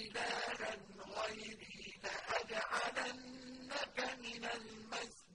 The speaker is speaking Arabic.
إلها غيري لأجعلنك من المسجد